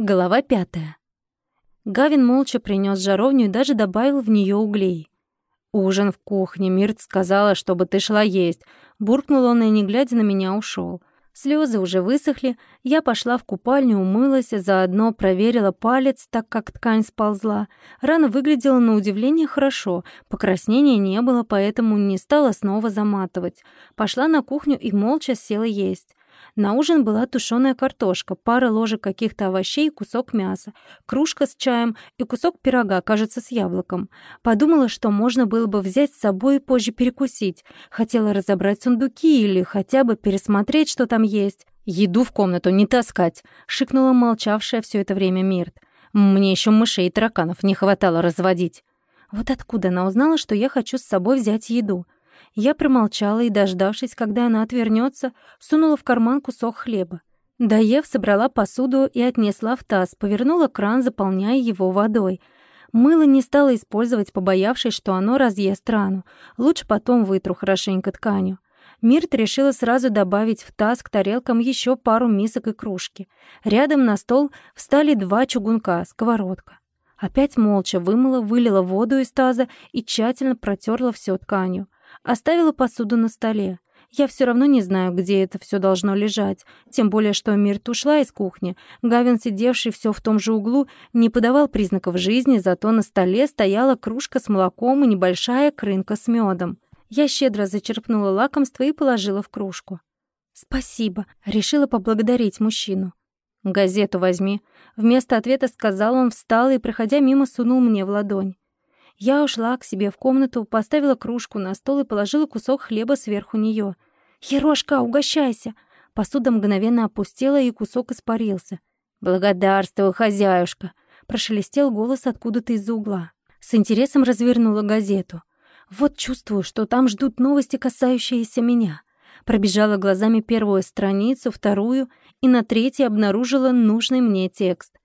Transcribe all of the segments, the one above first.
Глава пятая. Гавин молча принес жаровню и даже добавил в нее углей. «Ужин в кухне. Мирт сказала, чтобы ты шла есть». Буркнул он и, не глядя на меня, ушел. Слезы уже высохли, я пошла в купальню, умылась, заодно проверила палец, так как ткань сползла. Рана выглядела на удивление хорошо, покраснения не было, поэтому не стала снова заматывать. Пошла на кухню и молча села есть. На ужин была тушеная картошка, пара ложек каких-то овощей кусок мяса, кружка с чаем и кусок пирога, кажется, с яблоком. Подумала, что можно было бы взять с собой и позже перекусить. Хотела разобрать сундуки или хотя бы пересмотреть, что там есть. «Еду в комнату не таскать», — шикнула молчавшая все это время Мирт. «Мне еще мышей и тараканов не хватало разводить». Вот откуда она узнала, что я хочу с собой взять еду? Я промолчала и, дождавшись, когда она отвернется, сунула в карман кусок хлеба. Доев, собрала посуду и отнесла в таз, повернула кран, заполняя его водой. Мыло не стала использовать, побоявшись, что оно разъест рану. Лучше потом вытру хорошенько тканью. Мирт решила сразу добавить в таз к тарелкам еще пару мисок и кружки. Рядом на стол встали два чугунка, сковородка. Опять молча вымыла, вылила воду из таза и тщательно протерла все тканью. Оставила посуду на столе. Я все равно не знаю, где это все должно лежать. Тем более, что Мирт ушла из кухни. Гавин, сидевший все в том же углу, не подавал признаков жизни, зато на столе стояла кружка с молоком и небольшая крынка с медом. Я щедро зачерпнула лакомство и положила в кружку. «Спасибо», — решила поблагодарить мужчину. «Газету возьми». Вместо ответа сказал он, встал и, проходя мимо, сунул мне в ладонь. Я ушла к себе в комнату, поставила кружку на стол и положила кусок хлеба сверху нее. «Ерошка, угощайся!» Посуда мгновенно опустела, и кусок испарился. «Благодарствую, хозяюшка!» Прошелестел голос откуда-то из-за угла. С интересом развернула газету. Вот чувствую, что там ждут новости, касающиеся меня. Пробежала глазами первую страницу, вторую, и на третьей обнаружила нужный мне текст.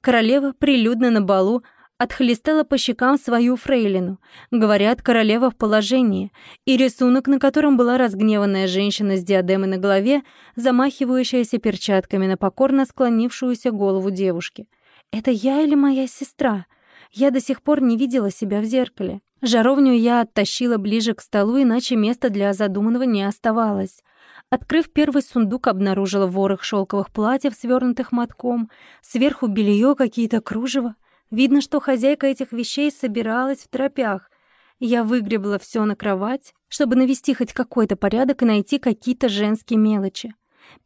Королева прилюдно на балу отхлестала по щекам свою фрейлину. Говорят, королева в положении, и рисунок, на котором была разгневанная женщина с диадемой на голове, замахивающаяся перчатками на покорно склонившуюся голову девушки. «Это я или моя сестра?» Я до сих пор не видела себя в зеркале. Жаровню я оттащила ближе к столу, иначе места для задуманного не оставалось. Открыв первый сундук, обнаружила ворох шелковых платьев, свернутых мотком, сверху белье, какие-то кружева. Видно, что хозяйка этих вещей собиралась в тропях. Я выгребла все на кровать, чтобы навести хоть какой-то порядок и найти какие-то женские мелочи.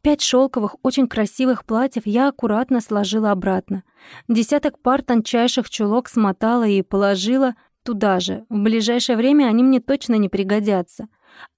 Пять шелковых, очень красивых платьев я аккуратно сложила обратно. Десяток пар тончайших чулок смотала и положила туда же. В ближайшее время они мне точно не пригодятся.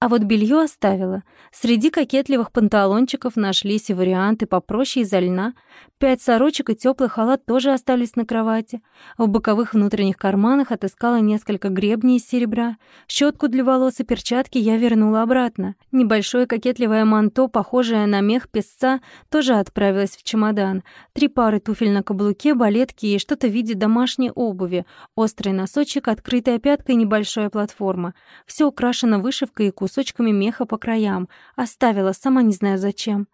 А вот белье оставила. Среди кокетливых панталончиков нашлись и варианты попроще из льна. Пять сорочек и теплый халат тоже остались на кровати. В боковых внутренних карманах отыскала несколько гребней из серебра. Щетку для волос и перчатки я вернула обратно. Небольшое кокетливое манто, похожее на мех песца, тоже отправилось в чемодан. Три пары туфель на каблуке, балетки и что-то в виде домашней обуви. Острый носочек, открытая пятка и небольшая платформа. Все украшено вышивкой и кусочками меха по краям. Оставила, сама не знаю зачем.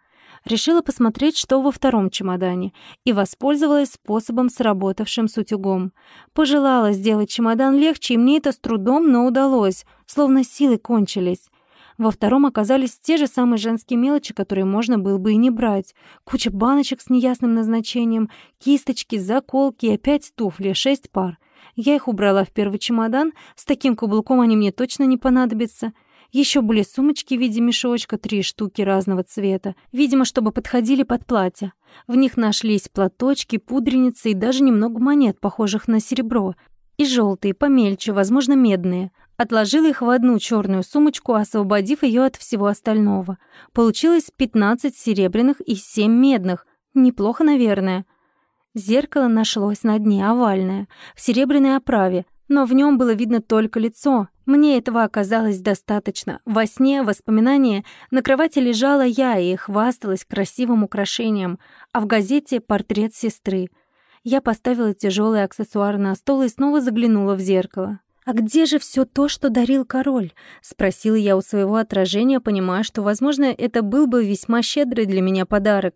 Решила посмотреть, что во втором чемодане, и воспользовалась способом, сработавшим с утюгом. Пожелала сделать чемодан легче, и мне это с трудом, но удалось, словно силы кончились. Во втором оказались те же самые женские мелочи, которые можно было бы и не брать. Куча баночек с неясным назначением, кисточки, заколки и опять туфли, шесть пар. Я их убрала в первый чемодан, с таким каблуком они мне точно не понадобятся — еще были сумочки в виде мешочка, три штуки разного цвета, видимо, чтобы подходили под платье. В них нашлись платочки, пудреницы и даже немного монет, похожих на серебро. И желтые, помельче, возможно, медные. Отложила их в одну черную сумочку, освободив ее от всего остального. Получилось 15 серебряных и 7 медных. Неплохо, наверное. Зеркало нашлось на дне, овальное, в серебряной оправе, но в нем было видно только лицо. Мне этого оказалось достаточно. Во сне, воспоминания, на кровати лежала я и хвасталась красивым украшением, а в газете — портрет сестры. Я поставила тяжелый аксессуар на стол и снова заглянула в зеркало. «А где же все то, что дарил король?» — спросила я у своего отражения, понимая, что, возможно, это был бы весьма щедрый для меня подарок.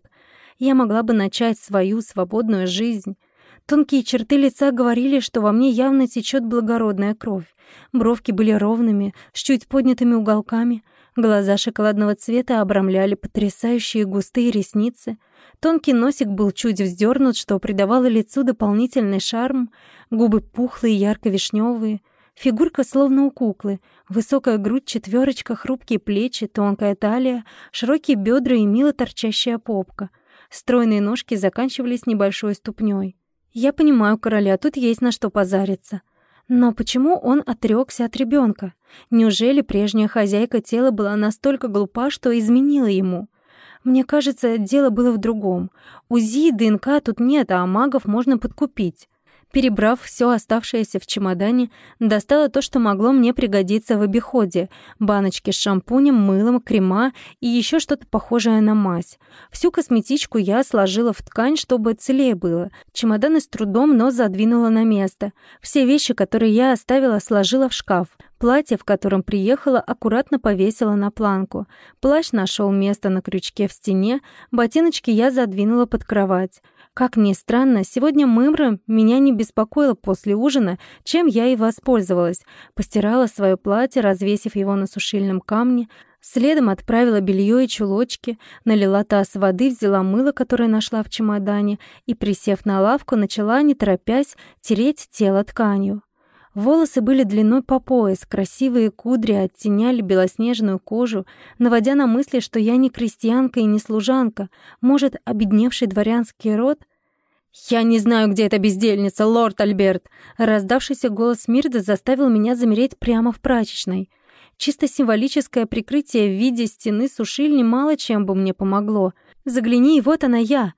я могла бы начать свою свободную жизнь. Тонкие черты лица говорили, что во мне явно течет благородная кровь. Бровки были ровными, с чуть поднятыми уголками. Глаза шоколадного цвета обрамляли потрясающие густые ресницы. Тонкий носик был чуть вздернут, что придавало лицу дополнительный шарм. Губы пухлые, ярко-вишневые. Фигурка словно у куклы. Высокая грудь, четверочка, хрупкие плечи, тонкая талия, широкие бедра и мило торчащая попка. Стройные ножки заканчивались небольшой ступней. Я понимаю короля, тут есть на что позариться. Но почему он отрёкся от ребёнка? Неужели прежняя хозяйка тела была настолько глупа, что изменила ему? Мне кажется, дело было в другом. УЗИ и ДНК тут нет, а магов можно подкупить. Перебрав все оставшееся в чемодане, достала то, что могло мне пригодиться в обиходе. Баночки с шампунем, мылом, крема и еще что-то похожее на мазь. Всю косметичку я сложила в ткань, чтобы целее было. Чемоданы с трудом, но задвинула на место. Все вещи, которые я оставила, сложила в шкаф. Платье, в котором приехала, аккуратно повесила на планку. Плащ нашел место на крючке в стене, ботиночки я задвинула под кровать. Как ни странно, сегодня мымра меня не беспокоила после ужина, чем я и воспользовалась. Постирала свое платье, развесив его на сушильном камне, Следом отправила белье и чулочки, налила таз воды, взяла мыло, которое нашла в чемодане, и, присев на лавку, начала, не торопясь, тереть тело тканью. Волосы были длиной по пояс, красивые кудри оттеняли белоснежную кожу, наводя на мысли, что я не крестьянка и не служанка, может, обедневший дворянский род? «Я не знаю, где эта бездельница, лорд Альберт!» Раздавшийся голос Мирда заставил меня замереть прямо в прачечной. Чисто символическое прикрытие в виде стены сушильни мало чем бы мне помогло. Загляни, и вот она я.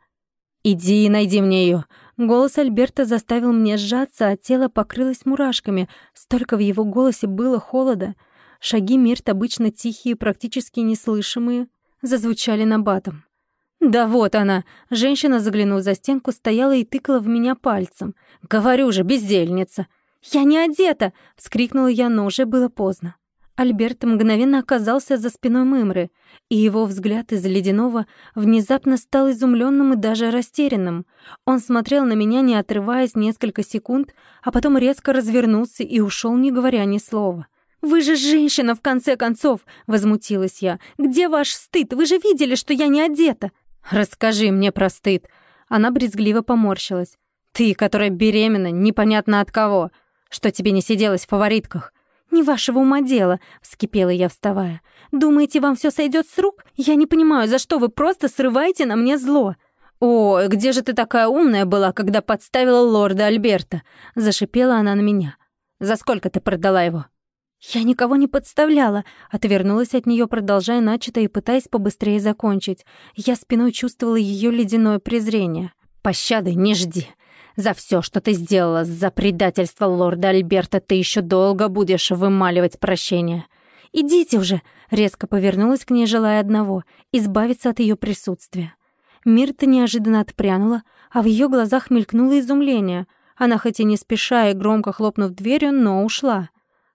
«Иди и найди мне ее. Голос Альберта заставил меня сжаться, а тело покрылось мурашками. Столько в его голосе было холода. Шаги Мирт, обычно тихие, практически неслышимые, зазвучали на батом. «Да вот она!» Женщина, заглянув за стенку, стояла и тыкала в меня пальцем. «Говорю же, бездельница!» «Я не одета!» — вскрикнула я, но уже было поздно. Альберт мгновенно оказался за спиной Мымры, и его взгляд из ледяного внезапно стал изумленным и даже растерянным. Он смотрел на меня, не отрываясь несколько секунд, а потом резко развернулся и ушел, не говоря ни слова. «Вы же женщина, в конце концов!» — возмутилась я. «Где ваш стыд? Вы же видели, что я не одета!» «Расскажи мне про стыд!» Она брезгливо поморщилась. «Ты, которая беременна, непонятно от кого! Что тебе не сиделось в фаворитках? «Не вашего ума дело», — вскипела я, вставая. «Думаете, вам все сойдет с рук? Я не понимаю, за что вы просто срываете на мне зло». «О, где же ты такая умная была, когда подставила лорда Альберта?» — зашипела она на меня. «За сколько ты продала его?» «Я никого не подставляла», — отвернулась от нее, продолжая начатое и пытаясь побыстрее закончить. Я спиной чувствовала ее ледяное презрение. «Пощады не жди. За все, что ты сделала, за предательство лорда Альберта, ты еще долго будешь вымаливать прощение. Идите уже!» Резко повернулась к ней, желая одного — избавиться от ее присутствия. Мирта неожиданно отпрянула, а в ее глазах мелькнуло изумление. Она хоть и не спеша и громко хлопнув дверью, но ушла.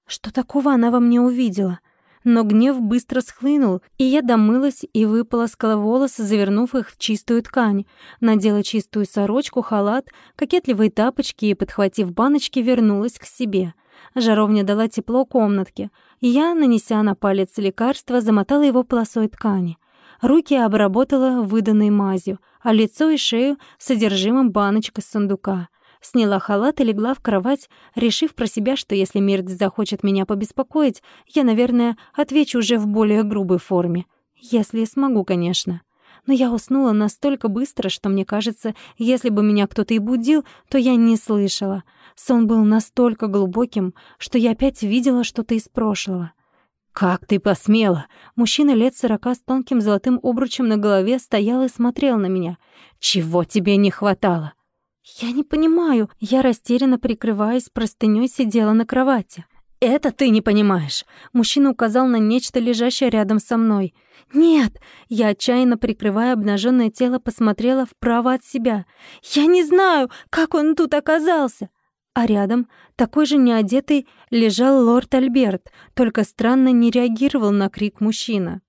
Что такого она во мне увидела? — но гнев быстро схлынул, и я домылась и выполоскала волосы, завернув их в чистую ткань, надела чистую сорочку, халат, кокетливые тапочки и, подхватив баночки, вернулась к себе. Жаровня дала тепло комнатке, и я, нанеся на палец лекарство, замотала его полосой ткани. Руки обработала выданной мазью, а лицо и шею — содержимым баночка с сундука — Сняла халат и легла в кровать, решив про себя, что если Мирт захочет меня побеспокоить, я, наверное, отвечу уже в более грубой форме. Если смогу, конечно. Но я уснула настолько быстро, что мне кажется, если бы меня кто-то и будил, то я не слышала. Сон был настолько глубоким, что я опять видела что-то из прошлого. «Как ты посмела!» Мужчина лет сорока с тонким золотым обручем на голове стоял и смотрел на меня. «Чего тебе не хватало?» «Я не понимаю». Я растерянно прикрываясь простынёй сидела на кровати. «Это ты не понимаешь!» Мужчина указал на нечто, лежащее рядом со мной. «Нет!» Я, отчаянно прикрывая обнаженное тело, посмотрела вправо от себя. «Я не знаю, как он тут оказался!» А рядом, такой же неодетый, лежал лорд Альберт, только странно не реагировал на крик мужчина.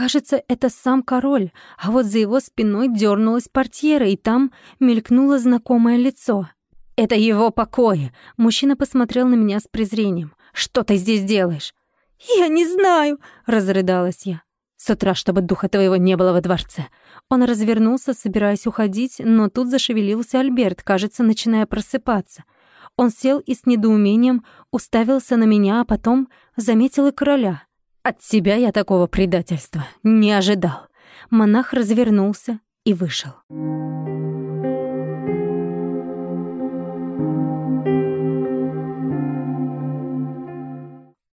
Кажется, это сам король, а вот за его спиной дернулась портьера, и там мелькнуло знакомое лицо. «Это его покои!» Мужчина посмотрел на меня с презрением. «Что ты здесь делаешь?» «Я не знаю!» — разрыдалась я. «С утра, чтобы духа твоего не было во дворце!» Он развернулся, собираясь уходить, но тут зашевелился Альберт, кажется, начиная просыпаться. Он сел и с недоумением уставился на меня, а потом заметил и короля. «От тебя я такого предательства не ожидал». Монах развернулся и вышел.